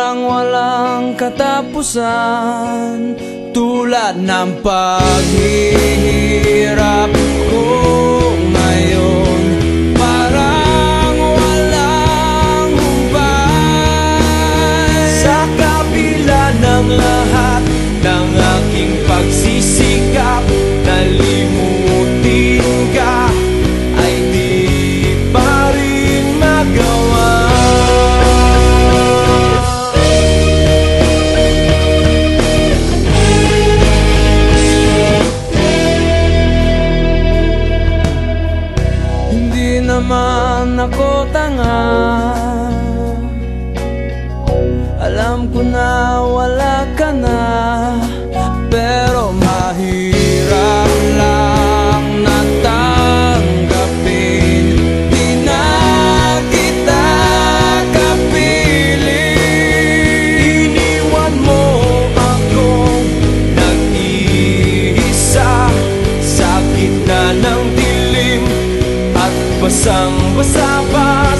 parang walang katapusan Tulad ng paghihirap ko. naman ako tanga. Alam ko na wala ka na. Basang-basa pa